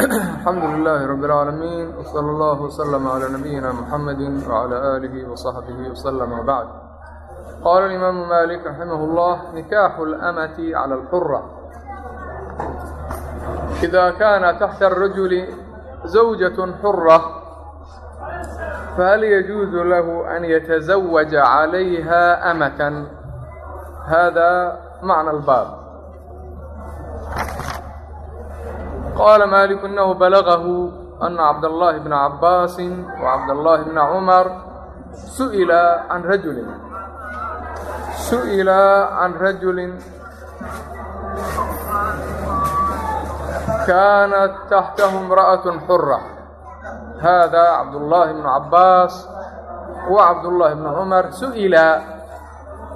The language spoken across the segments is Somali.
alxamdu lilaahi rabb اlcaalamiin wsala allahu wslama calaa nabiyina muxamedi wcalaa aalihi wasaxbihi wslama wbacd qaala alimaamu malik raximah اllah nikaaxu اlamati cala alxura ida kaana taxta arajuli zawjat xura fahal yajuuzu lahu an yatazawaja calayha amatan? Hada macna albaab qaala maaliku inahu balagahu ana cabdallaahi bna cabbaasin wa cabdallaahi bna cumar su'ila can rajulin su'ila can rajulin kaanat taxtahu imra'atun xura haadaa cabdullaahi bnu cabbaas wa cabdullaahi bnu cumar su'ila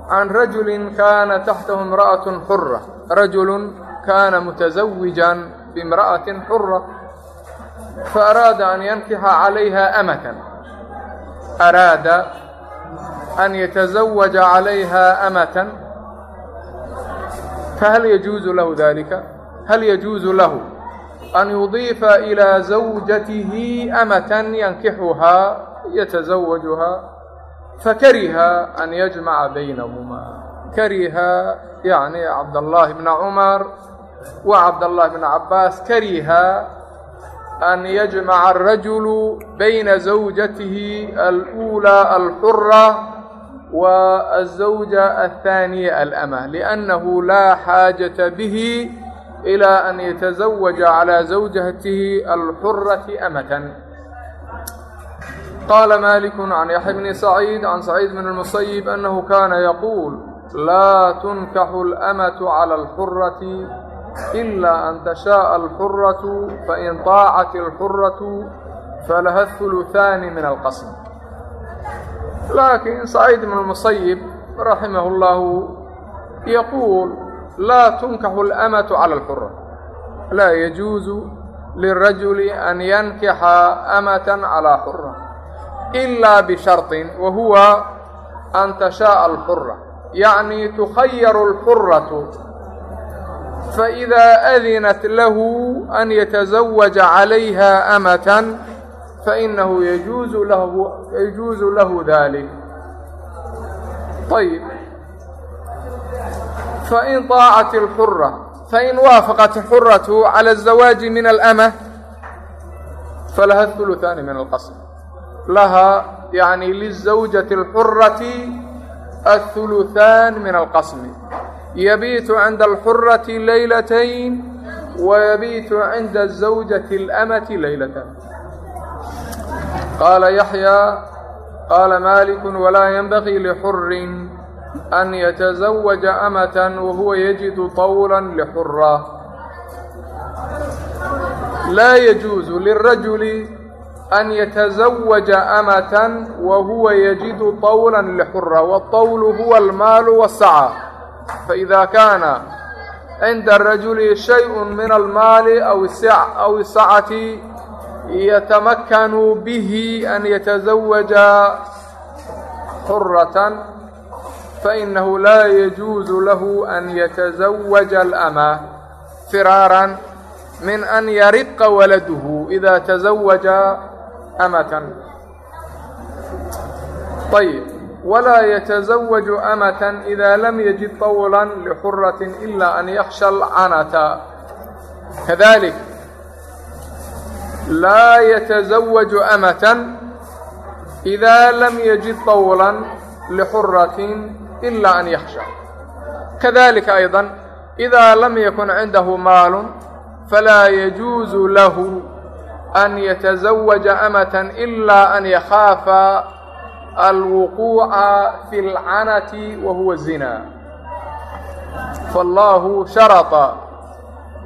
can rajulin kaana taxtahu imra'atun xura rajulun kaana mutazawijan كان متزوجا بامرأة حرة فأراد أن ينكح عليها أمة أراد أن يتزوج عليها أمة فهل يجوز له ذلك هل يجوز له أن يضيف إلى زوجته أمة ينكحها يتزوجها فكره أن يجمع بينهما كره يعني عبد wa cabdاللahi بن cabaas kariha an yجmaca الrajulu bayna زawjatihi alأulىa alxura والزawجة الثاaنية الأmة لأnnahu laa xاajaةa bih إlى an yتزawجa عalى زawجatihi الxuraة أmة qاla malik عan yaحya بn سacيid عan سacيid بn المصyب أnnahu kana yquul laa تnkaxu الأmة عlى الxuraة إلا أن تشاء الحرة فإن طاعت الحرة فلها الثلثان من القسم لكن سعيد بن المصيب رحمه الله يقول لا تنكح الأمة على الحرة لا يجوز للرجل أن ينكح أمة على حرة إلا بشرط وهو أن تشاء الحرة يعني تخير الحرة فإذا أذنت له أن يتزوج عليها أمة فإنه يجوز له يجوز له ذلك طيب فإن طاعت الحرة فإن وافقت الحرة على الزواج من الأمة فلها الثلثان من القسم لها يعني للزوجة الحرة الثلثان yabiitu cinda alxurati laylatayn wayabiitu cinda zawjati اlamati laylatan qaala yaxyaa qaala maaliku walaa yanbagii lixurin an yatazawaja amatan wahuwa yajidu طawlan lixura laa yajuusu lirajuli an yatazawaja amatan wahuwa yajidu طawla lixura wالطawlu huwa almaalu waالsacى faإida kaana cinda الrajuli shayء min almaali aw الsacati yatamakanu bihi an yataزawaja xuraة fainahu laa yajuuzu lahu an yataزawaja اlأma firaara min an yariqa waladuhu إida taزawaja amatan ayb إذا تزوج أمة طيب ولا يتزوج أمة إذا لم يجد طولا لحرة إلا أن يخشى العنة كذلك لا يتزوج أمة إذا لم يجد طولا لحرة إلا أن يخشى كذلك أيضا إذا لم يكن عنده مال فلا يجوز له أن يتزوج أمة إلا أن يخاف الوقوع في العنة وهو الزنا فالله شرط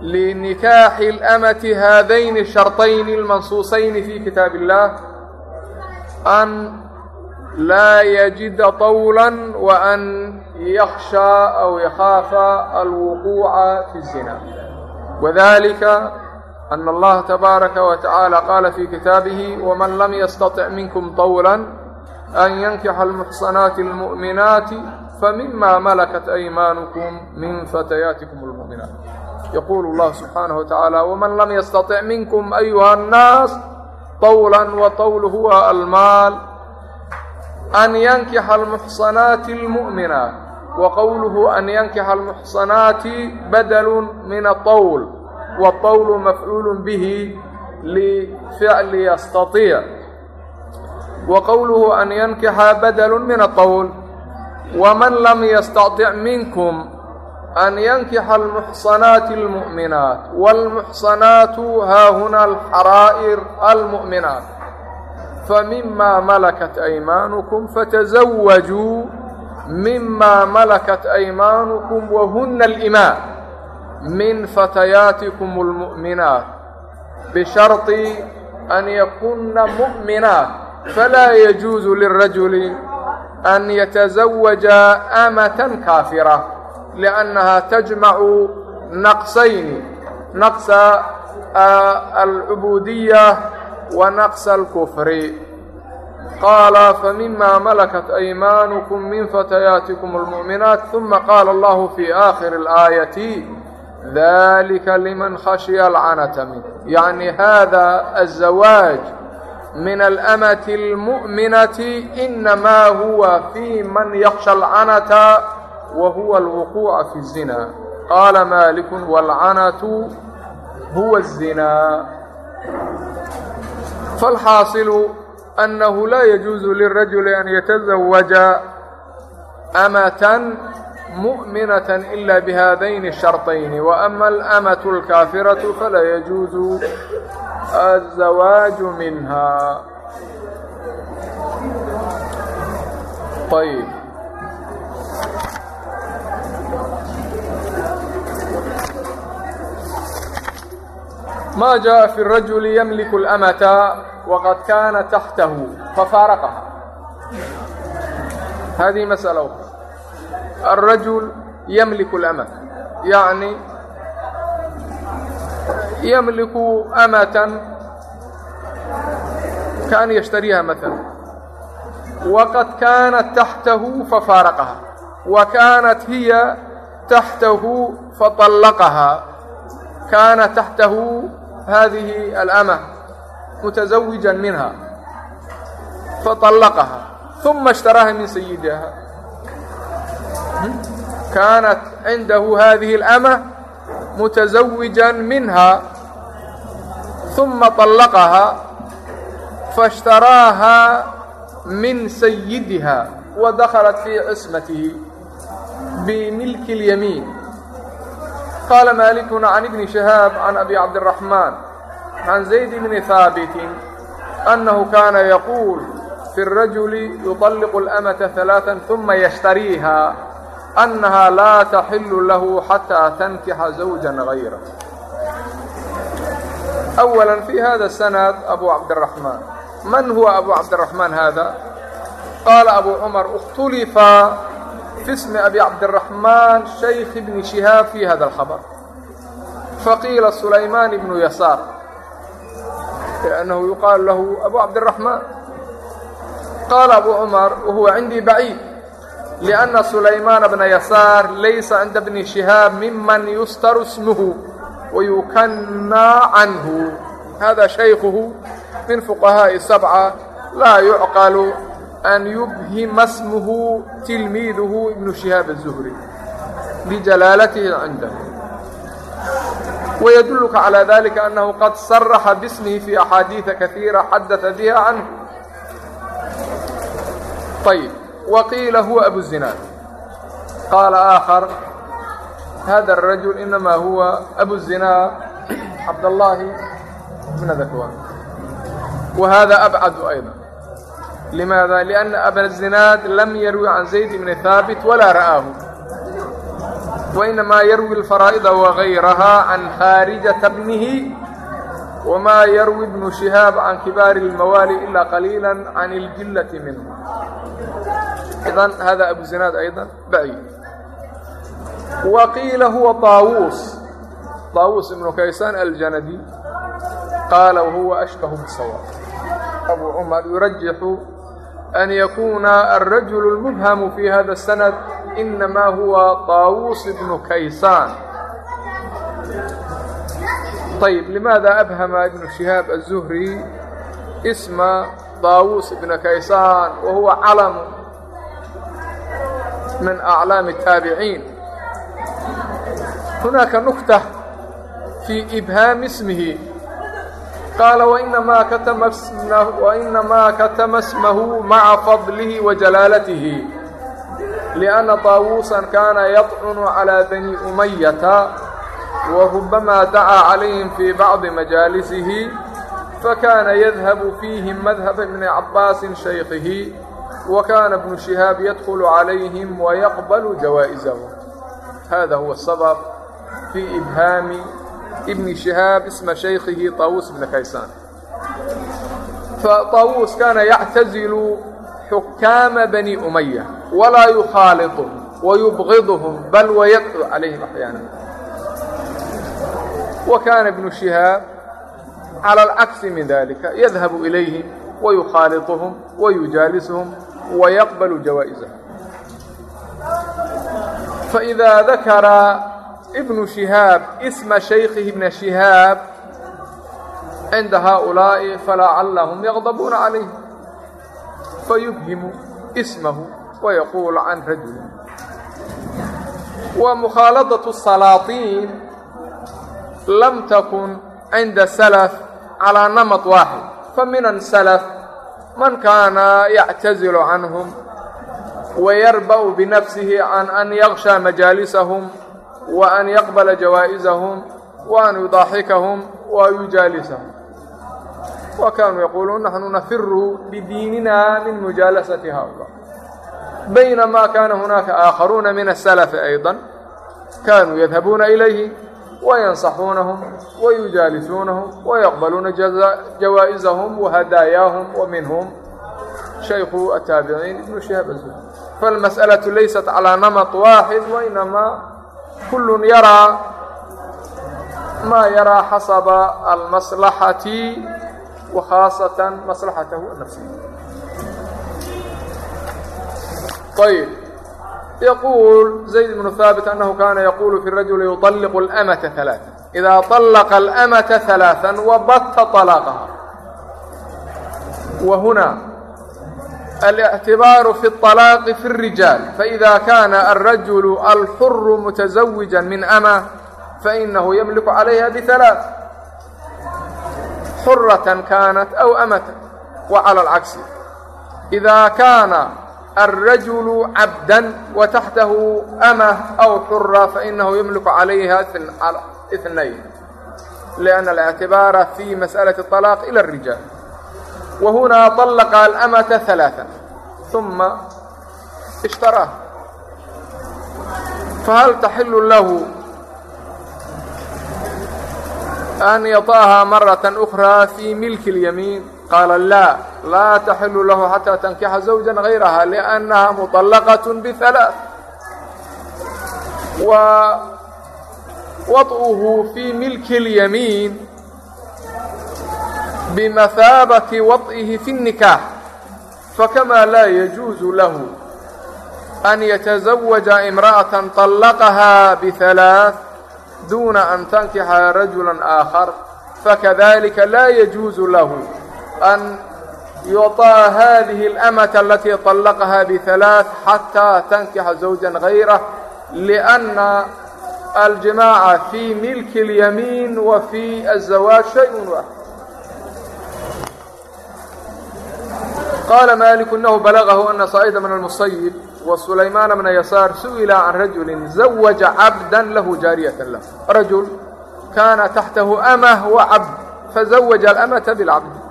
لنكاح الأمة هذين الشرطين المنصوصين في كتاب الله أن لا يجد طولا وأن يخشى أو يخاف الوقوع في الزنا وذلك أن الله تبارك وتعالى قال في كتابه ومن لم يستطع an yankixa almuxsanaati almu'minaati famima malakat aymaanukum min fatayaatikum almu'minaat yaquulu llahu subxaanahu watacaala waman lam yastatic minkum ayuha annaas طwla wطwl huwa almaal an yankixa almuxsanaati almu'minaat waqowluhu an yankixa almuxsanaati badalu min aطwl wطwl mafcuul bihi lificli yastaطiic wa qowluhu an yankixa badalun min aqowl waman lam yastatic minkum an yankixa almuxsanaati almu'minaat waalmuxsanaatu haahuna alxaraa'ir almu'minaat famima malakat aymaanukum fatasawajuu mima malakat aymaanukum wahuna alimaa min fatayaatikum almu'minaat bisharطi an yakuna mu'minaat falaa yajuuzu lirajuli an yatazawaja amatan kaafira liannaha tajmacu naqsayni naqsa alcubuudiya wa naqsa alkufri qaala famima malakat aymaanukum min fatayaatikum almu'minaat huma qaala allahu fi aakhiri اlaayati dalika liman khashiya alcanata min yacni hada aلzawaaj min almati اlmu'minati inamaa huwa fi man yaksha alcanata wa huwa alwuquuca fi الzina qaala maaliku wاlcanatu huwa الzinaa falxaasilu annahu laa yajuuzu lirajuli an yatazawaja amatan muؤminaة إlا bhadayn الشharطayn وأma الأmaة الكاafiraة falaa يجuuز الزawاaج minha ayb ma jaءa fi الrajuل ymlik الأmata وqad kana taxtahu fafaaraqaha hadihi masألة الرجل يملك الأمة يعني يملك أمة كأن يشتريها مثلا وقد كانت تحته ففارقها وكانت هي تحته فطلقها كان تحته هذه الأمة متزوجا منها فطلقها ثم اشتراها من سيدها كانت عنده هذه الأمة متزوجا منها ثم طلقها فاشتراها من سيدها ودخلت في عصمته بملك اليمين قال مالك عن ابن شهاب عن أبي عبد الرحمن عن زيد بن ثابت أنه كان يقول في الرجل يطلق الأمة ثلاثا ثم يشتريها أنha laa تaxilu lahu xatىa تankixa زawجa غayra أwلا في hada الsنad abu cabdالرaحman man huwa abu cabdالرaحman hada qaala abu cmar اkhtulifa fi smi abi cabdالرaحman شhayk bni شihaab fi hada الخbr faqiila sulayman bnu yasaar لأnnahu yuqaalu lahu abu cabdالرaحman qaala abu cmar wahuwa cindii baعيid لأنa سulaymaan بنa yasaar laysa cinda bni شihaab miman yustaru smuhu wayukanaa canhu hada شhaykuhu min fuqahaaءi sabca laa yucqalu an yubhima smuhu tilmiiduhu ibnu شhihaab الزuhri bijalaalatihi cindah ويدلك على ذلك أنه قد صرح باسمه في أحاديث كثيرة حدث بها عنه. طيب. وقيiل هو أبو الزناad قال آخر hذا الرجل إنما هو أبو الزناad عبداللahi بن ذكوان وhذا أبعد أيضا لماذا لأن أبا الزناad لم يروي عن زيد بن ثابت ولا رآه وإنما يروي الفرائض وغيرها عن خاaرجة بنه wmaa yarwi bnu shihaab can kibaari اlmawaali ilaa qaliila can اljillati minhu idan hada abu zinaad aydan ba'yi wa qiila huwa طaawuus طaawuus ibnu kaysaan aljanadi qaala wahuwa ashbahu bisawaab abu cumar yurajixu an yakuuna alrajul اlmubhamu fi hada الsanad inamaa huwa طaawuus ibnu kaysaan طيب لماذا أبهم ابن شهاب الزهري اسم طاووس بن كيسان وهو علم من أعلام التابعين هناك نكتة في إبهام اسمه قال وإنما كتم اسمه, وإنما كتم اسمه مع فضله وجلالته لأن طاووسا كان يطعن على بني أمية وربما دعا عليهم في بعض مجالسه فكان يذهب فيهم مذهب ابن عباس شيخه وكان ابن شهاب يدخل عليهم ويقبل جوائزهم هذا هو السبب في إبهام ابن شهاب اسم شيخه طاووس بن كيسان فطاووس كان يعتزل حكام بني أمية ولا يخالطهم ويبغضهم بل ويدعو عليهم أحيانا وكان ابن شهاب على العكس من ذلك يذهب إليهم ويخالطهم ويجالسهم ويقبل جوائزهم فإذا ذكر ابن شهاب اسم شيخه ابن شهاب عند هؤلاء فلعلهم يغضبون عليه فيبهم اسمه ويقول عن رجل ومخالطة السلاطين lam takun cinda salaf calaa namat waaxid fa min asalaf man kaana yactazilu canhum wayarba'u binafsihi can an yakshaa majaalisahum wa an yaqbala jawaa'isahum wa an yudaaxikahum wa yujaalisahum wa kaanuu yaquuluun naxnu nafiru bidiinina min mujaalasati haulaa baynamaa kaana hunaaka aakharuuna min asalaf ayضa kaanuu yadhabuuna ilayhi وينصحونهم ويجالسونهم ويقبلون جوائزهم وهداياهم ومنهم شيخ التابعين ابن شهاب الزهري فالمسألة ليست على نمط واحد وإنما كل يرى ما يرى حسب المصلحة وخاصة مصلحته النفسية طيب يقول زيد بن ثابت أنه كان يقول في الرجل يطلق الأمة ثلاثا إذا طلق الأمة ثلاثا وبت طلاقها وهنا الاعتبار في الطلاق في الرجال فإذا كان الرجل الحر متزوجا من أمة فإنه يملك عليها بثلاث حرة كانت أو أمة وعلى العكس إذا كان الرجل عبدا وتحته أمة أو حرة فإنه يملك عليها اثنين لأن الاعتبار في مسألة الطلاق إلى الرجال وهنا طلق الأمة ثلاثا ثم اشتراه فهل تحل له أن يطاها مرة أخرى في ملك اليمين قال لا لا تحل له حتى تنكح زوجا غيرها لأنها مطلقة بثلاث ووطئه في ملك اليمين بمثابة وطئه في النكاح فكما لا يجوز له أن يتزوج امرأة طلقها بثلاث دون أن تنكح رجلا آخر فكذلك لا يجوز له أن يطاع هذه الأمة التي طلقها بثلاث حتى تنكح زوجا غيره لأن الجماعة في ملك اليمين وفي الزواج شيء واحد قال مالك أنه بلغه أن صعيد من المصيب وسليمان من يسار سئل عن رجل زوج عبدا له جارية له رجل كان تحته أمه وعبد فزوج الأمة بالعبد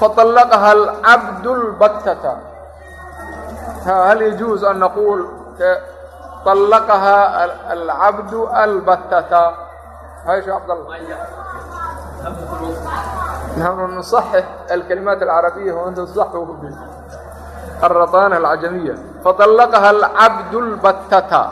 faطallaqaha alcabdu lbaktata hal yajuuz an naquul طallaqaha alcabdu albattata hayش cabd الlah نحن نصحح الكلمات العربية وأنت تصححه ب الرطانة العجمية. فطلقها العبد البتة.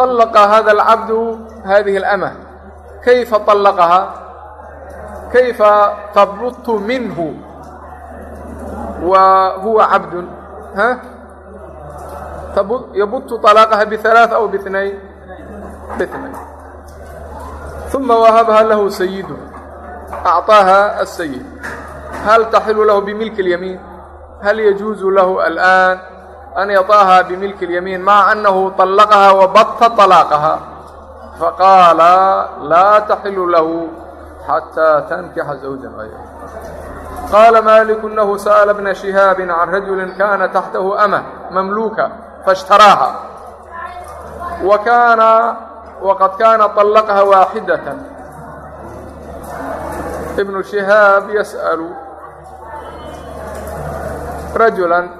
طلqa hada اlcabdu hadihi اlأmة kayfa طلqahaa kayfa tabutu minhu wa huwa cabdu yabutu طalaaqaha bثaلaaث aw bاثnayn bnayn ثuma wahabha lahu sayidu أعطaaha الsayid hal taxilu lahu bmilk اlyamiin hal yajuuzu lahu alآn أن يطاها بملك اليمين مع أنه طلقها وبط طلاقها فقال لا تحل له حتى تنكح زوجا غيره قال مالك أنه سأل ابن شهاب عن رجل كان تحته أمة مملوكة فاشتراها وكان وقد كان طلقها واحدة ابن شهاب يسأل رجلا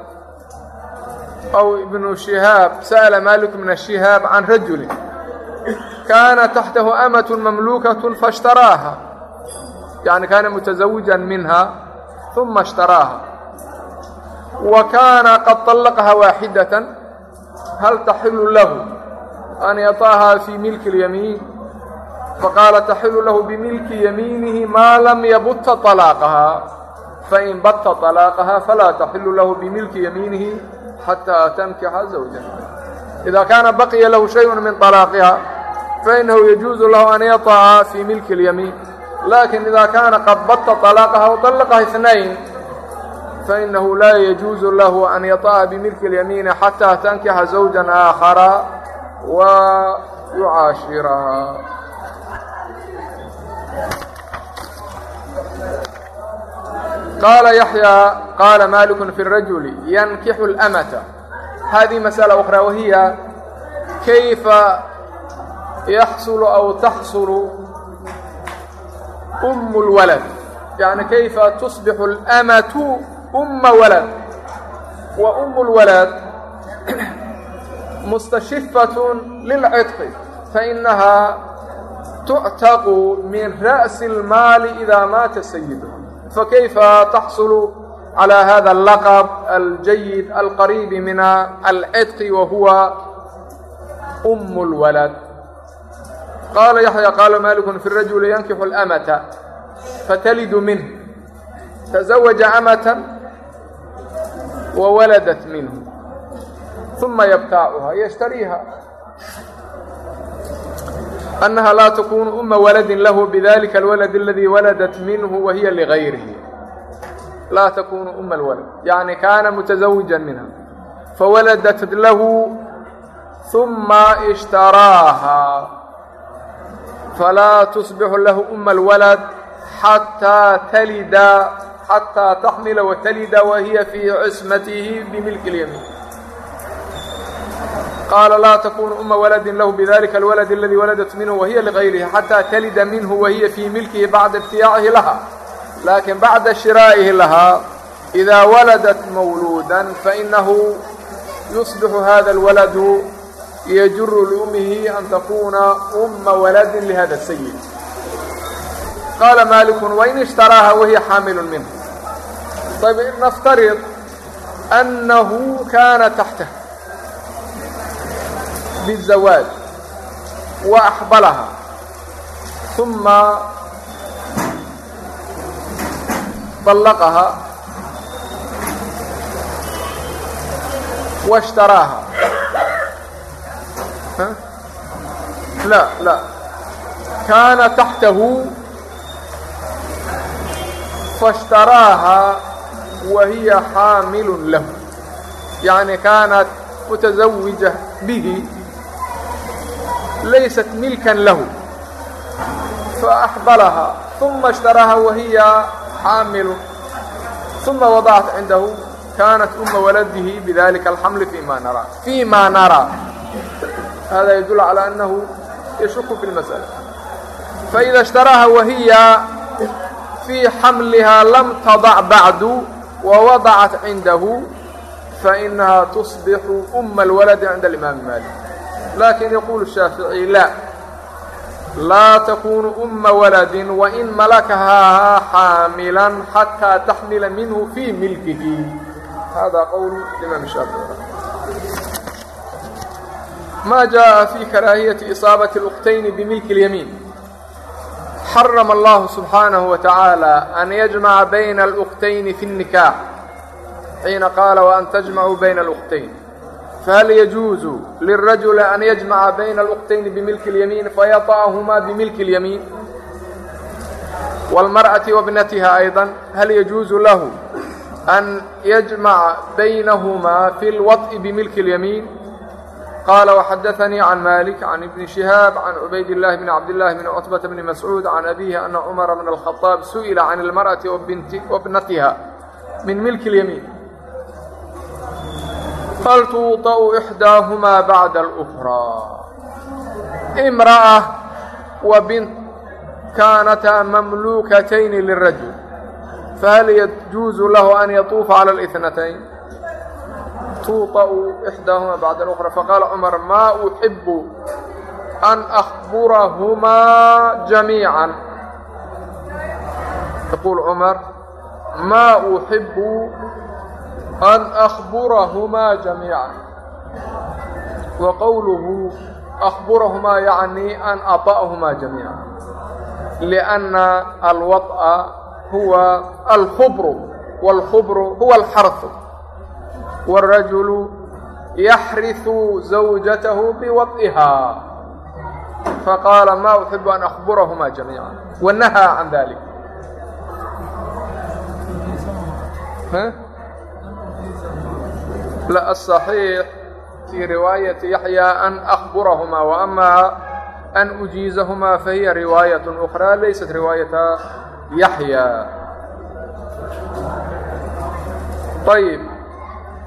أو ابن شهاب سأل مالك من الشهاب عن رجل كان تحته أمة مملوكة فاشتراها يعني كان متزوجا منها ثم اشتراها وكان قد طلقها واحدة هل تحل له أن يطاها في ملك اليمين فقال تحل له بملك يمينه ما لم يبت طلاقها فإن بت طلاقها فلا تحل له بملك يمينه xatىa تnkixa زawjaha إida kaana baqiya lahu شhayء min طalaaqiha fainahu yajuuزu lahu an yaطaca fii milki اlyamiin laakiin ida kaana qad bata طalaqaha وطalaqaha اثnayn fainahu laa yajuuزu lahu an yaطaca bimilki اlyamiini xatىa tankixa زawja آakhara wa yucaashirahaa qaala yaxyaa qaala maalikun fi rajuli yankixu اlamata hadihi masأala ukhra wahiya kayfa yaxsulu aw taxsulu um اlwalad yani kayfa tusbixu اlamatu uma walad wa um اlwalad mustashifatun lilcidqi fainahaa tuctaqu min ra'si اlmaali idaa maata sayidu fakayfa taxsulu calى hada اlaqab aljayid alqariibi min alcidqi wa huwa um اlwalad qaala yaxya qaala maliku fi rajuli yankixu اlamata fatalidu minh taزawaja amata wawaladat minhu uma yabtaacuha yshtariiha يبتاعها يشتريها أنها لا تكون أم ولد له بذلك الولد الذي ولدت منه وهي لغيره لا تكون أم الولد يعني كان متزوجا منها فولدت له ثم اشتراها فلا تصبح له أم الولد حتى تلد حتى تحمل وتلد وهي في عصمته بملك اليمين qaala laa takunu uma waladin lahu bidalika alwalad aladii waladat minhu wahiya ligayrihi xataa talida minhu wahiya fii milkihi bacda ibtiyaacihi laha laakiin bacda shiraa'ihi lahaa إida waladat mawluuda fainahu yusbixu hada اlwaladu yajuru liummihi an takuna uma waladin lihada الsayid qaala maaliku wain ishtaraaha wahiya xaamilu minhu ayb نفترض أنه كان تحته. بالزواج وأحبلها ثم طلقها واشتراها لا لا كان تحته فاشتراها وهي حامل له يعني كانت متزوجة به laysat milkan lahu فأxbalaha ثuma اshtaraaha wahiya xaamilu ثuma وadaعat cindahu kaanat uma waladihi bidalika اlxamli فيma naraa فيma naraa hada yadul calى أnahu yashuku fi اlmasأla faإida اshtaraaha wahiya fii xamliha lam tadac bacdu ووadaعat cindahu faإnaha تصbixu أma اlwaladi cinda الإimaami maalik laakiin yaquulu shaaficiي laa laa takuunu uma waladin wain malakahaa xaamilan xataa taxmila minhu fii milkihi. Hada qowl imaam shaafici. Ma jaءa fii karaahiyati isaabaةi اlukhtayni bimilki اlyamiin xarama allahu subxaanahu wa tacaala an yajmaca bayna alukhtayni fi اnnikaax xiina qaala waan tajmacuu bayna aluktayn fahal yajuuzu lirajuli an yajmaca bayna alukhtayni bimilki اlyamiin fayaطa'ahumaa bimilki اlyamiin wاlmarأaةi wabnatiha ayضا hal yajuuzu lahu an yajmaca baynahumaa fi اlwaطءi bimilki اlyamiin qala وxadaثnii can malik can ibni شihaab can cubayd الlahi bn cabd الlahi bn cutbaةa bni mascuud can abihi ana cumara bn الkhaطaab suئila can اlmarأaةi wabnatiha min milki اlyamiin hal tuuطأu إxdaaهmaa bacda الأkraa imraأة wa bint kaanataa mamluukatayni lirajul fahal yajuuzu lahu an yatuufa calى اlإثnatayn tuuطأu إxdaaهmaa bacda الأkraa faqaala cumar maa uxibu an أkhburahumaa jamiiعا yaquul cumar maa uxibu an أخburahumaa jamiiعا wa qowluhu أخburahumaa yacni an aطأhumaa jamiiعا لأnna alwaطأa huwa alkhbru wاlkhbru huwa alxarثu wالrajulu yaxriثu zawjatahu biwaطئiha faqaala ma uxibu an أخburahumaa jamiiعا wanahaa can dalik مثل الصحيح في رواية يحيى أن أخبرهما وأما أن أجيزهما فهي رواية أخرى ليست رواية يحيى طيب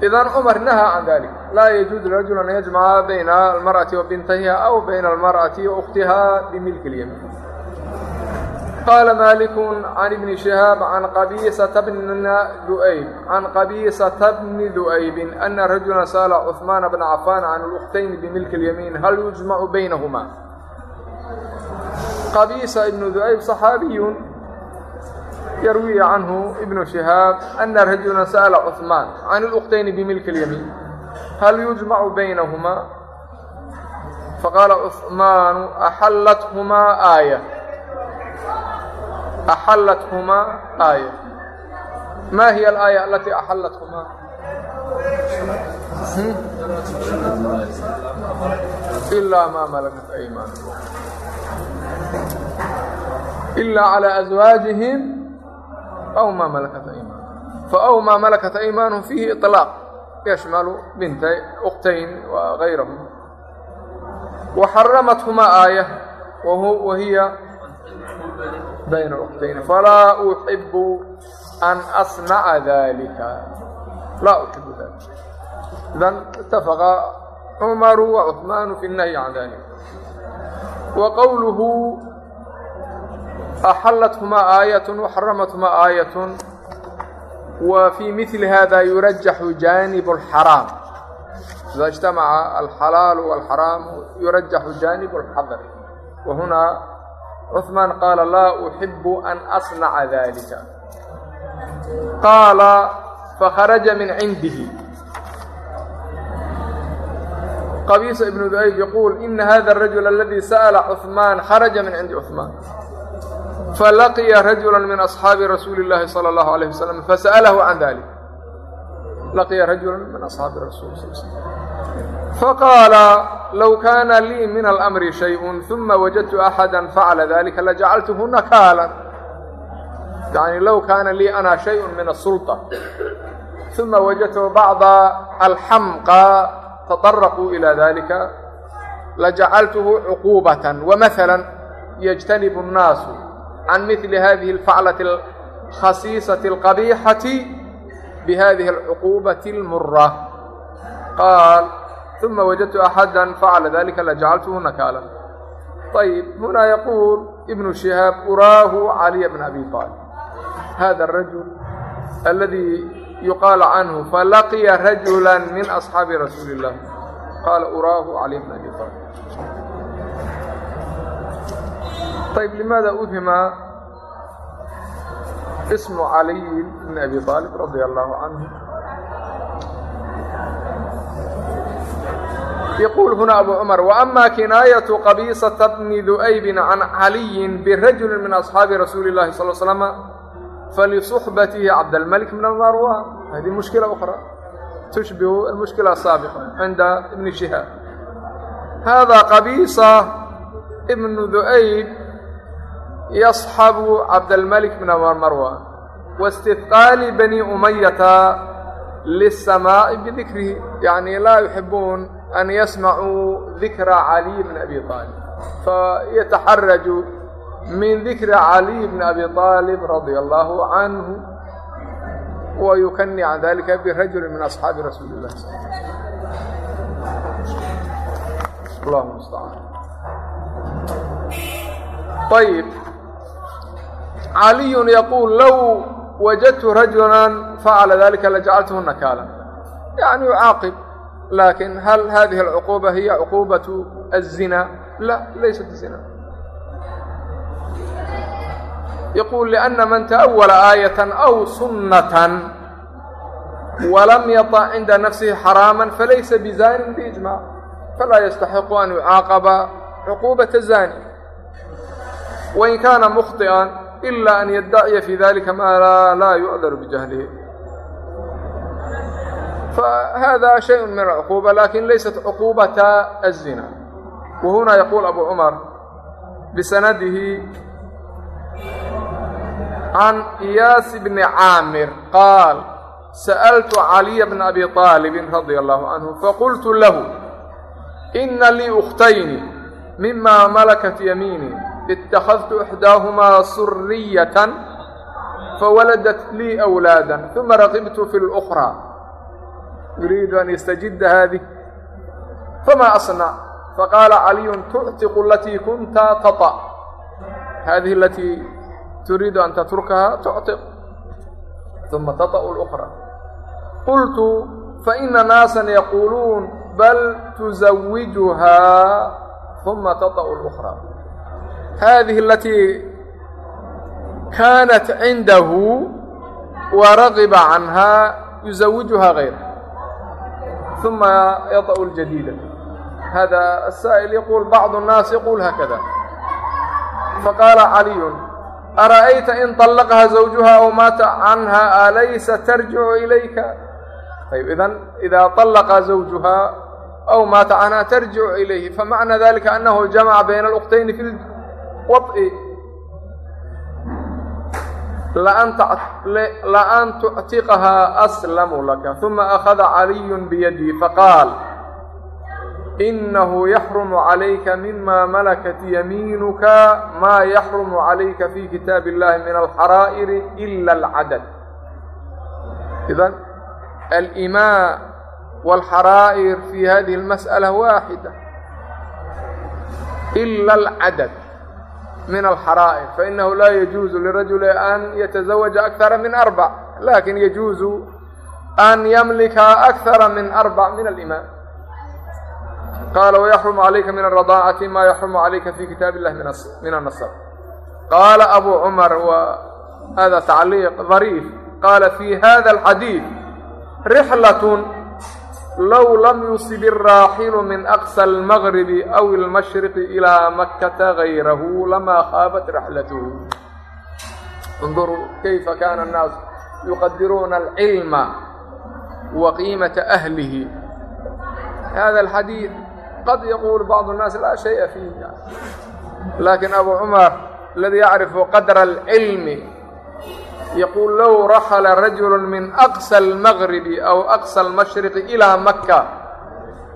إذا عمر نهى عن ذلك لا يجوز لرجل أن يجمع بين المرأة وبنتها أو بين المرأة وأختها بملك اليمين qاla malik عn ibn شhihاab عan qabيisةa bna duyb عan qabيisةa bni du'aybi أna rajula sأla cثmaana bna cafaan can اlأkhtayn bmilk اlyamiin hal yujmac baynahuma qabiisa ibnu du'ayb صaxaabiyun yarwii canhu ibnu شhihaab أna rajula sأla cثmaan can اlأkhtayn bmilk اlyamiin hal yujmac baynahuma faqaala cثmaanu أxalathumaa aayة أحلتهما آية ما هي الآية التي أحلتهما إلا ما ملكت أيمانهم إلا على أزواجهم أو ما ملكت أيمانهم فأو ما ملكت أيمانهم فيه إطلاق يشمل بنتي أختين وغيرهم وحرمتهما آية وهو وهي بين الأختين فلا أحب أن أصنع ذلك لا أحب ذلك إذا اتفق عمر وعثمان في النهي عن ذلك وقوله أحلتهما آية وحرمتهما آية وفي مثل هذا يرجح جانب الحرام إذا اجتمع الحلال والحرام يرجح جانب الحظر وهنا عثمان قال لا أحب أن أصنع ذلك قال فخرج من عنده قبيس بن ذؤيب يقول إن هذا الرجل الذي سأل عثمان خرج من عند عثمان فلقي رجلا من أصحاب رسول الله صلى الله عليه وسلم فسأله عن ذلك لقي رجلا من أصحاب الرسول صلى الله عليه وسلم فقال لو كان لي من الأمر شيء ثم وجدت أحدا فعل ذلك لجعلته نكالا يعني لو كان لي أنا شيء من السلطة ثم وجدت بعض الحمقى تطرقوا إلى ذلك لجعلته عقوبة ومثلا يجتنب الناس عن مثل هذه الفعلة الخسيسة القبيحة بهذه العقوبة المرة قال ثم uma wajadtu axada facala dalika lajacaltuhu nakaalan ayib hunaa yaquul ibnu shihaab uraahu caliya bn abi aalib hada arajul aladii yuqaal canhu falaqiya rajula min asxaabi rasuuli illah qaala uraahu caliya bn abi aalib ayb limaada uhima ismu caliyi bn abi aalib radia allaahu canhu yquul huna abu cumar waama kinaayatu qabiisata bni du'aybin can caliyin birajuli min asxaabi rasuuli اllahi sal l slama falisuxbatihi cabdاlmalik bn marwa hadi mushkila ukra tushbihu almushkila asaabiqa cinda ibni shihaab hada qabiisa ibnu du'ayb yasxabu cabdاlmalik bn marwa waاstidqaali bani umayata liلsamaa'i bidikrihi yani laa yuxibuun أن يسمعوا ذكر علي بن أبي طالب فيتحرجوا من ذكر علي بن أبي طالب رضي الله عنه ويكني عن ذلك برجل من أصحاب رسول الله صلى الله المستعان طيب علي يقول لو وجدت رجلا فعل ذلك لجعلته نكالا يعني يعاقب laakiin hal hadihi alcuquuba hiya cuquubatu azinaa la laysat zina yaquul lianna man ta'awala aayatan aw sunnatan walam yaطac cinda nafsihi xaraaman falaysa bizaanin biijmaac falaa yastaxiqu an yucaaqaba cuquubata zaani wain kaana mukhطi'an ila an yaddaciya fi dalika maa laa yu'daru bijahlihi فهذا شيء من العقوبة لكن ليست عقوبة الزنا وهنا يقول أبو عمر بسنده عن إياس بن عامر قال سألت علي بن أبي طالب رضي الله عنه فقلت له إن لي أختين مما ملكت يميني اتخذت إحداهما سرية فولدت لي أولادا ثم رغبت في الأخرى يريد أن يستجد هذه فما أصنع فقال علي تعتق التي كنت تطأ هذه التي تريد أن تتركها تعتق ثم تطأ الأخرى قلت فإن ناسا يقولون بل تزوجها ثم تطأ الأخرى هذه التي كانت عنده ورغب عنها يزوجها غيره ثم يطأ الجديدة هذا السائل يقول بعض الناس يقول هكذا فقال علي أرأيت إن طلقها زوجها أو مات عنها أليس ترجع إليك طيب إذا إذا طلق زوجها أو مات عنها ترجع إليه فمعنى ذلك أنه جمع بين الأختين في الوطء laan tuctiqahaa aslamu laka uma akhada caliyun biyadii faqaal inahu yaxrumu calayka mima malakat yamiinuka maa yaxrumu calayka fii kitaab illahi min alxaraa'iri ila alcadad. Idan alimaa walxaraa'ir fi hadihi almas'ala waaxida ila alcadad min alxaraa'im fainahu laa yajuuzu lirajuli an yatazawaja akara min arbac laakiin yajuuzu an yamlika akara min arbac min alimaam qaala wayaxrumu calayka min alradaacati maa yaxrumu calayka fi kitaab illahi min annasr qaala abu cumar wa hada tacliiq dariif qaala fi hada alxadiid rixlatun low lam yusib iraaxilu min aqsa almagribi aw ilmashriqi ilaa makkata gayrahu lamaa khaabat raxlatuhu unduruu kayfa kaana annaasu yuqadiruuna alcilma wa qiimata ahlihi hada alxadiid qad yaquulu bacdu annaas laa shaya fiihi laakiin abu cumar aladi yacrifu qadra alcilmi yaquul low raxla rajulu min aqsى اlmagribi aw aqsى اlmashriqi ilىa maka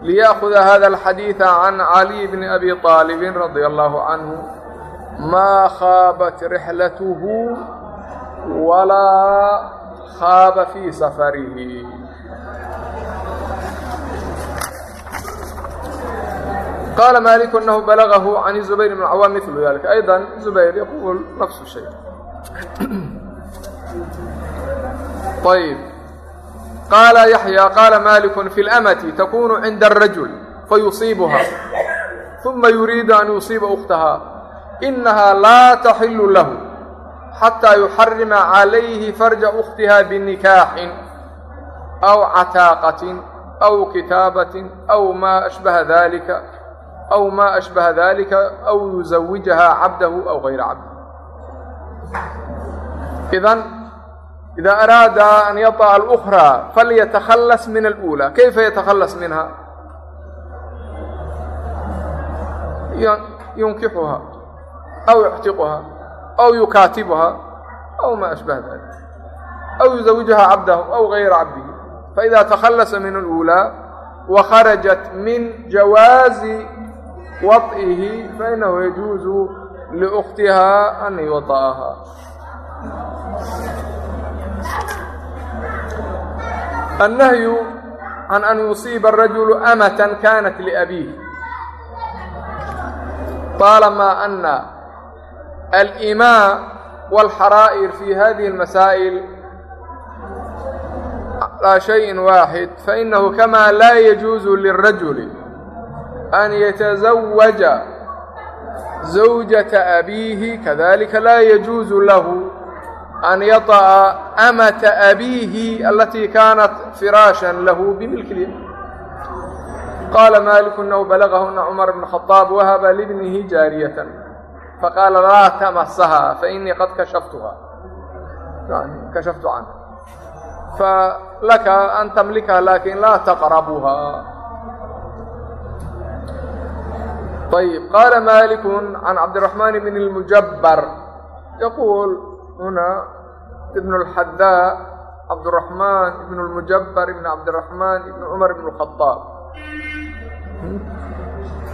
liyaأkuda hada اlxadiiثa can caliي bni abi طaalibin radia allahu canhu maa khaabat rixlatuhu walaa khaaba fii safarihi qaala maaliku anahu balagahu can zubayr bn cawaam milu dalika ayda zubayr yaquul nafsu shay ayb qaala yaxyaa qaala maaliku fi اlamati takunu cinda arajul fayusiibuha uma yuriidu an yusiiba ukhtaha inaha laa taxilu lahu xataa yuxarima calayhi farja ukhtiha binikaaxin aw cataaqatin aw kitaabatin aw maa ashbaha dalika aw maa ashbaha dalika aw yuzawijaha cabdahu aw gayra cabdi إذن إذا أراد أن يطأ الأخرى فليتخلص من الأولى كيف يتخلص منها ينكحها أو يعتقها أو يكاتبها أو ما أشبه ذلك أو يزوجها عبده أو غير عبده فإذا تخلص من الأولى وخرجت من جواز وطئه فإنه يجوز لأختها أن يوطأها النهي عن أن يصيب الرجل أمة كانت لأبيه طالما أن الإماء والحرائر في هذه المسائل على شيء واحد فإنه كما لا يجوز للرجل أن يتزوج زوجة أبيه كذلك لا يجوز له أن يطأ أمة أبيه التي كانت فراشا له بملك اليمين قال مالك أنه بلغه أن عمر بن الخطاب وهب لابنه جارية فقال لا تمسها فإني قد كشفتها يعني كشفت عنها فلك أن تملكها لكن لا تقربها طيب قال مالك عن عبد الرحمن بن المجبر يقول هنا ابن الحذاء عبد الرحمن بن المجبر بن عبد الرحمن بن عمر بن الخطاب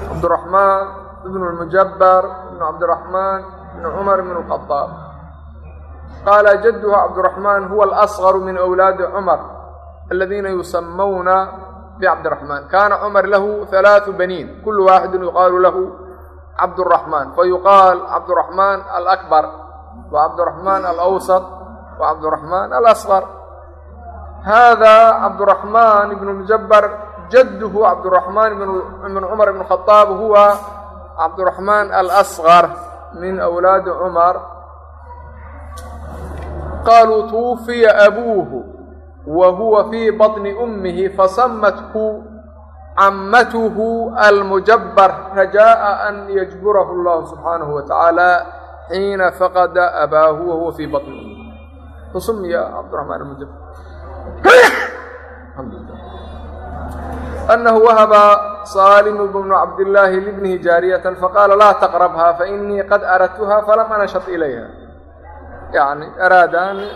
عبد الرحمن بن المجبر بن عبد الرحمن بن عمر بن الخطاب قال جده عبد الرحمن هو الأصغر من أولاد عمر الذين يسمون بعبد الرحمن كان عمر له ثلاث بنين كل واحد يقال له عبد الرحمن فيقال عبد الرحمن الأكبر وعبد الرحمن الأوسط وعبد الرحمن الأصغر هذا عبد الرحمن بن المجبر جده عبد الرحمن بن عمر بن الخطاب هو عبد الرحمن الأصغر من أولاد عمر قالوا توفي أبوه وهو في بطن أمه فسمته عمته المجبر رجاء أن يجبره الله سبحانه وتعالى حين فقد أباه وهو في بطن أمه فسمي عبد الرحمن المجبر الحمد لله أنه وهب صالم بن عبد الله لابنه جارية فقال لا تقربها فإني قد أردتها فلم أنشط إليها يعني أراد أن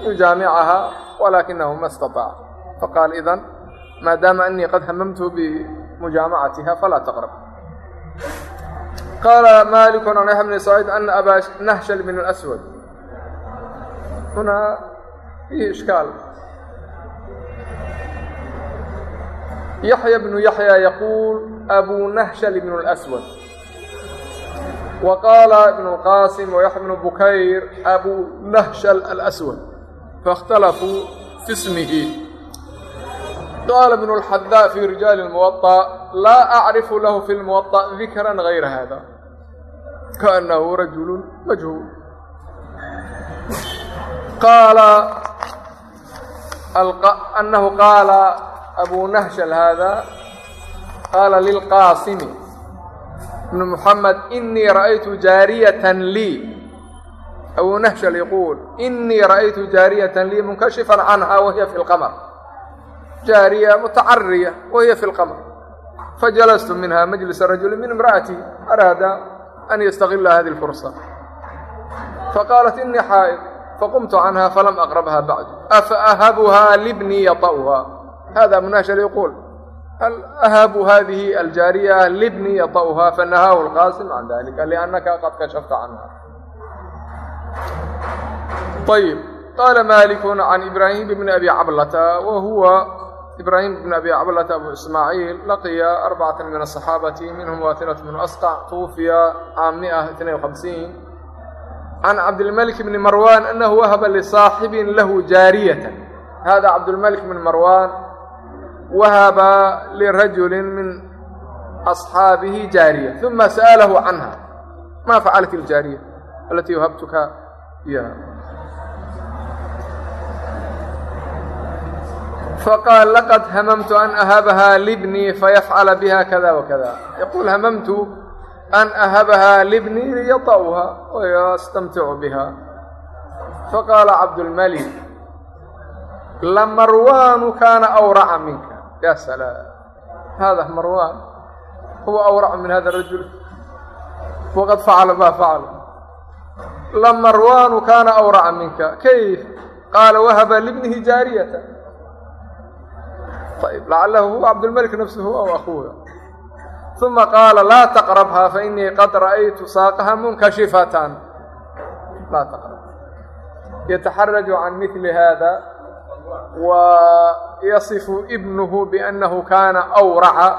يجامعها ولكنه ما استطاع فقال إذن ما دام أني قد هممت بمجامعتها فلا تقرب قال مالك عن يحيى بن سعيد أن أبا نهشل بن الأسود هنا فيه إشكال يحيى بن يحيى يقول أبو نهشل بن الأسود وقال ابن القاسم ويحيى بن بكير أبو نهشل الأسود فاختلفوا في اسمه قال ابن الحذاء في رجال الموطأ لا أعرف له في الموطأ ذكرا غير هذا كأنه رجل مجهول قال أنه قال أبو نهشل هذا قال للقاسم بن محمد إني رأيت جارية لي أبو نهشل يقول إني رأيت جارية لي منكشفا عنها وهي في القمر jaariya mutacariya wa hiya fi lqamr fajalastu minha majlis rajuli min imra'ati araada an yastaqila hadi lfursa faqaalat inii xaa'id faqumtu canha falam aqrabha bacdu afa ahabuhaa libnii yata'uhaa hada munaashar yaquul hal ahabu hadihi aljaariya libnii yata'uhaa fanahaahu lqaasim can dalika liannaka qad kashafta canha ayib qaala malikun can ibraahim bni abi cablata wa ibrahim bn abi acbalata abu ismaaciil laqiya arbacata min asaxaabati minhum waatinat bnu asqac tuwufiya caam mia itnay hamsiin can cabdilmalik bni marwan annahu wahaba lisaaxibin lahu jaariyatan hada cabdulmalik bni marwan wahaba lirajulin min asxaabihi jaariya uma sa'alahu canha ma facalti aljaariya alatii wahabtuka iyaha faqaal laqad hamamtu an ahabahaa libnii fayafcala biha kada wakada yaquul hamamtu an ahabahaa libnii liyada'uha wayastamticu biha faqaala cabdulmalik lamarwaanu kaana awraca minka ya salaam hada marwaan huwa awracu min hada rajul waqad facala maa facala lamarwaanu kaana awraca minka kayf qaala wahaba libnihi jaariyata ayb lacalahu huwa cabdulmalik nafsuhu aw akuuha uma qaala laa taqrabha fainii qad ra'aytu saaqaha munkashifatan laa taqrab yataxaraju can mili hada ibnuhu biannahu kana awraca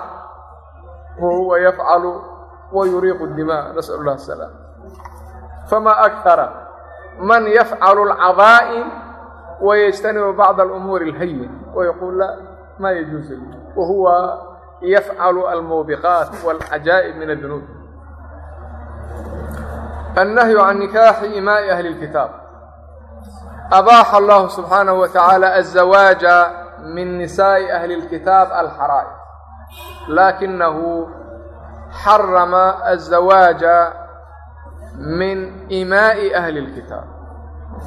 wahuwa yafcalu wa yuriiqu dima nas'al llah asalaam fama akara man yafcalu alcadaa'im wayajtanibu bacda alumuuri alhayin wayaquul la ma yajuusu li wahuwa yafcalu almuubiqaat walcajaa'ib min adunuub annahyu can nikaaxi imaa'i ahli اlkitaab abaaxa allahu subxaanahu wa tacaala azawaaja min nisaa'i ahli اlkitaab alxaraa'ir laakinahu xarama azawaaja min imaa'i ahli اlkitaab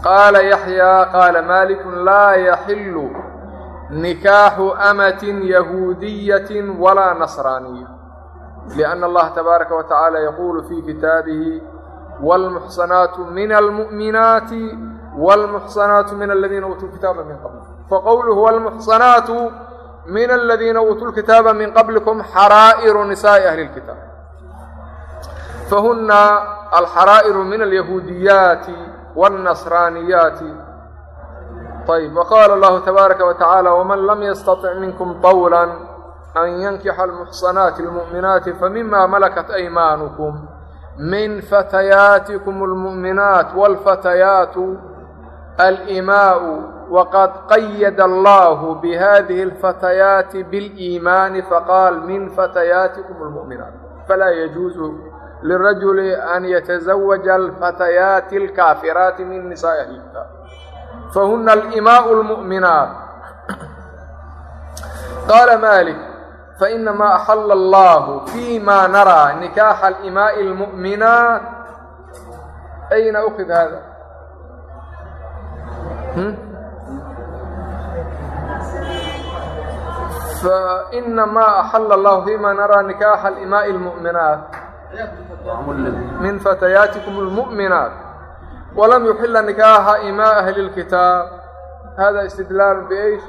qaala yaxyaa qaala maaliku laa yaxilu nikaaxu amatin yahuudiyatin walaa nasraaniya. lianna allaha tabaaraka wa tacaala yaquulu fii kitaabihi waalmuxsanaatu min almu'minaati waalmuxsanaatu min aladiina uutuu kitaaba min qabli faqowluhu waalmuxsanaatu min aladiina uutuu lkitaaba min qablikum xaraa'iru nisaa'i ahli lkitaab fahuna alxaraa'iru min alyahuudiyaati waalnasraaniyaati ayb wqaala allahu tabaaraka wa tacaala waman lam yastatic minkum طawla an yankixa almuxsanaati almu'minaati famima malakat aymaanukum min fatayaatikum almu'minaat walfatayaatu alimaau wqad qayada allahu bihadihi alfatayaati biliimaani faqaal min fatayaatikum almu'minaat falaa yajuusu lirajuli an yatazawaja alfatayaati alkaafiraati min nisaa'i ahli kitaab fahuna alimaau almu'minaat qaala malik fainama axala allahu fima naraa nikaaxa alimaa'i almu'minaat ayna ukid hada fainama axala allahu fima naraa nikaaxa alimaa'i almu'minaat min fatayaatikum almu'minaat ولم يحل نكاح إماء أهل الكتاب هذا استدلال بإيش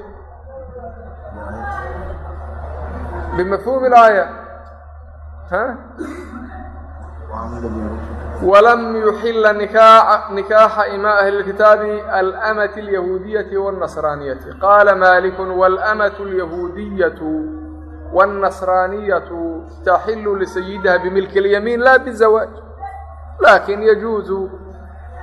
بمفهوم الآية ها ولم يحل نكاح, نكاح إماء أهل الكتاب الأمة اليهودية والنصرانية قال مالك والأمة اليهودية والنصرانية تحل لسيدها بملك اليمين لا بالزواج لكن يجوز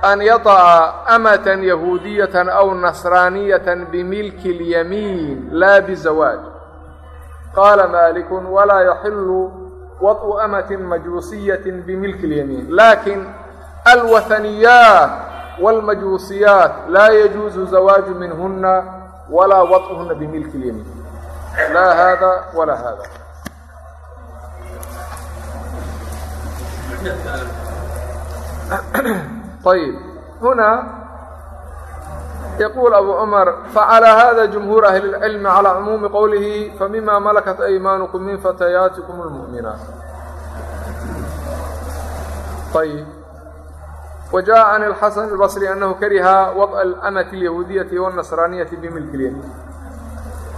an yadaca amatan yahuudiyatan aw nasraaniyatan bimilki اlyamiin laa bizawaaj qaala maalikun walaa yaxilu wad'u amatin majuusiyatin bimilki اlyamiin laakin alwahaniyaat wاlmajuusiyaat laa yajuuzu zawaaju minhuna walaa wad'uhuna bimilki اlyamiin laa hada walaa hada ayb hunaa yaquul abu cumar facalaa hada jumhuur ahli اlcilmi calaa cumuumi qowlihi famima malakat aymaanukum min fatayaatikum اlmu'minaat ayb wa jaءa can اlxasan اlbصri anahu kariha wadأ اlamati اlyahuudiyati wالnasraaniyaةi bimilk lyam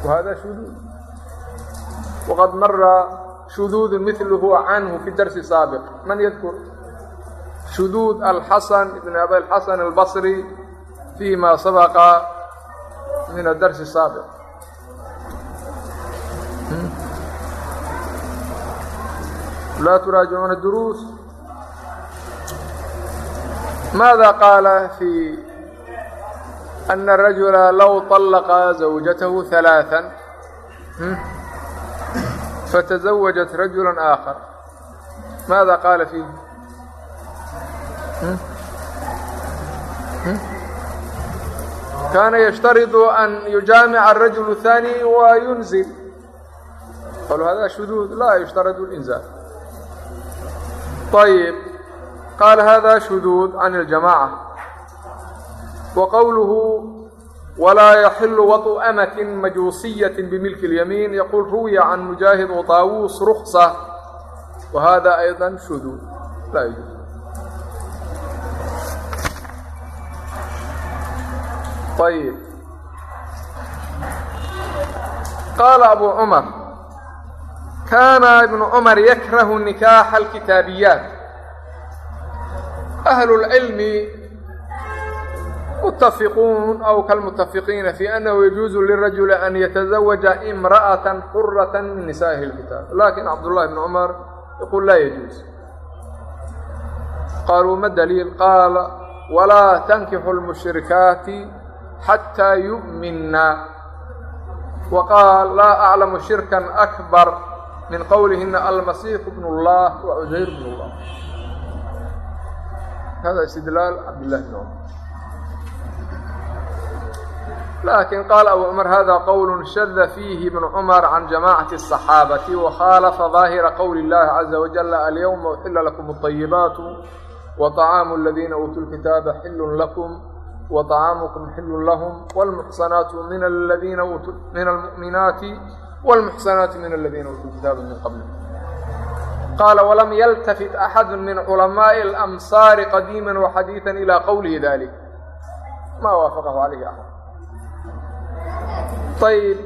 wahada shuduud waqad mara shuduud miثlh canhu fi darsi saabiq man ydkur shuduud alxasan ibn abiاlxasan albasri fi ma sabaqa min adarsi الsaabiq laa turaajicuuna duruus maada qaala fi أن الرجل لو طلق زوجته ثلاثا؟ فتزوجت رجلا آخر. ماذا قال فيه؟ kaana yashtaridu an yujaamica arajulu hani wa yunzil qaluu hada shuduud laa yushtaradu linzal ayib qaala hada shuduud can اljamaca wa qowluhu ولا يحل وطء أمة مجوسية بملك اليمين يقول روي عن مجاهد وطاووس رخصة. وهذا أيضا شذوذ لا يجوز. ayb qaala abu cumar kaana ibnu cumar yakrahu nikaaxa alkitaabiyaat ahlulcilmi mutafiquun aw kalmutafiqiina fi annahu yajuuzu lirajuli an yatazawaja imra'ata xurata min nisa'i ahli lkitaab laakiin cabdullahi bn cumar yaquul laa yajuuz qaaluu ma daliil qaala walaa tankixu lmushrikaati المشركات حتى يؤمنا وقال لا أعلم شركا أكبر من قولهن المسيح ابن الله وعزير بن الله هذا استدلال عبد الله بن عمر لكن قال أبو عمر هذا قول شذ فيه ابن عمر عن جماعة الصحابة وخالف ظاهر قول الله عز وجل اليوم أحل لكم الطيبات وطعام الذين أوتوا الكتاب حل لكم وطعامكم حل لهم والمحصنات من الذين أوتوا من المؤمنات والمحصنات من الذين أوتوا الكتاب من قبلكم قال ولم يلتفت أحد من علماء الأمصار قديما وحديثا إلى قوله ذلك ما وافقه عليه أحد طيب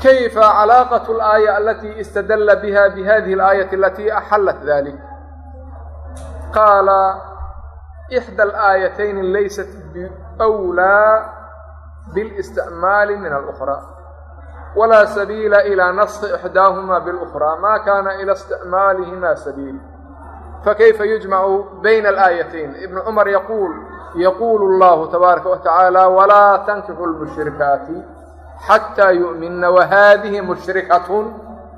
كيف علاقة الآية التي استدل بها بهذه الآية التي أحلت ذلك قال إحدى الآيتين ليست بأولى بالاستعمال من الأخرى ولا سبيل إلى نسخ إحداهما بالأخرى ما كان إلى استعمالهما سبيل فكيف يجمع بين الآيتين ابن عمر يقول يقول الله تبارك وتعالى ولا تنكحوا المشركات حتى يؤمن وهذه مشركة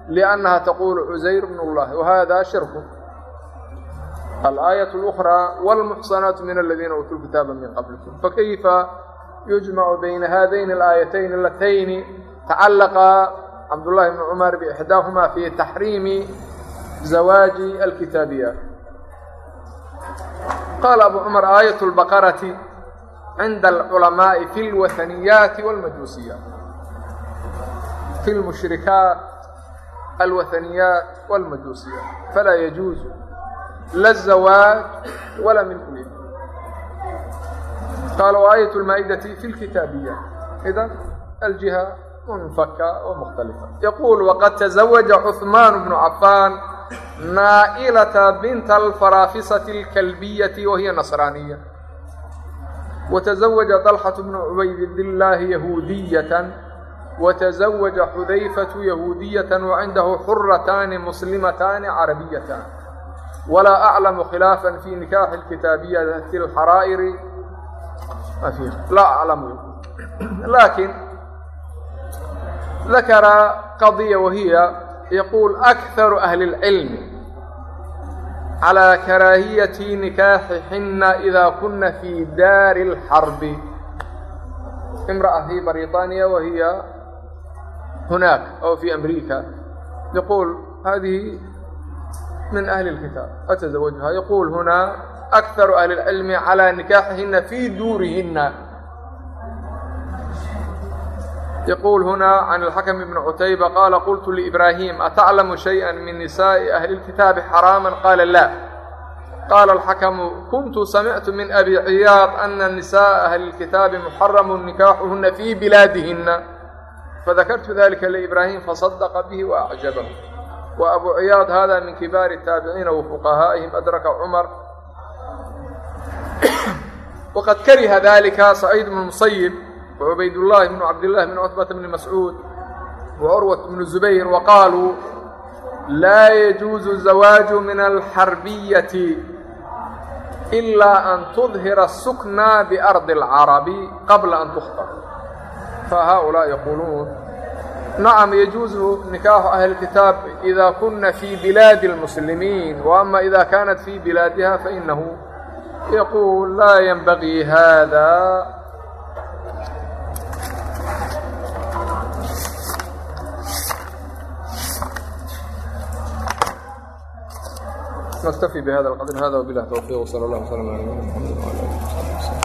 لأنها تقول عزير بن الله وهذا شرك الآية الأخرى والمحصنات من الذين أوتوا الكتاب من قبلكم فكيف يجمع بين هذين الآيتين اللتين تعلق عبد الله بن عمر بإحداهما في تحريم زواج الكتابيات قال أبو عمر آية البقرة عند العلماء في الوثنيات والمجوسيات في المشركات الوثنيات والمجوسيات فلا يجوز la zawaaj walaa min ulid qaala waayat lmaa'idati fi lkitaabiya idan aljiha munfaka oo mukhtalifa yaquul waqad tazawaja cuثmaan bnu cafaan naa'ilata binta alfaraafisati alkalbiyati wahiya nasraaniya وتزوج طلحة بن عubayd الله يhوudiية وتزوج xudayفة يhوudiية وعindahu xurataani mslimatani carabiيatاn ولا أعلم خلافا في نكاح الكتابية ذات الحرائر ما فيه لا أعلم لكن ذكر قضية وهي يقول أكثر أهل العلم على كراهية نكاحهن إذا كن في دار الحرب امرأة في بريطانيا وهي هناك أو في أمريكا يقول هذه min ahli اlkitaab atزawajha yaquul hunaa akharu ahli اlcilmi calى nikaaxihina fii duurihina yquul huna can اlxakm bn cutayba qaala qultu libraahiim ataclamu shayئa min nisaaءi ahli اlkitaabi xaraama qaala la qaala alxakamu kuntu samictu min abi ciyaad ana nisaءa ahli اlkitaabi muxaramu nikaaxuhuna fii bilaadihina fadakartu dalika libraahiim faصadaqa bihi waacjabahu وأعجبه وأبو عياض هذا من كبار التابعين وفقهائهم أدرك عمر وقد كره ذلك سعيد بن المصيب وعبيد الله بن عبد الله بن عتبة بن مسعود وعروة بن الزبير وقالوا لا يجوز الزواج من الحربية إلا أن تظهر السكنى بأرض العرب قبل أن تخطب فهؤلاء يقولون nacam yajuuzu nikaaxu ahli kitaab ida kuna fii bilaadi اlmuslimiin waama ida kaanat fii bilaadiha fainahu yaquul laa yanbagii haada نكتفي بهذا القدر هذا وبالله التوفيق وصلى الله وسلم على نبينا محمد وعلى اله وصحبه وسلم.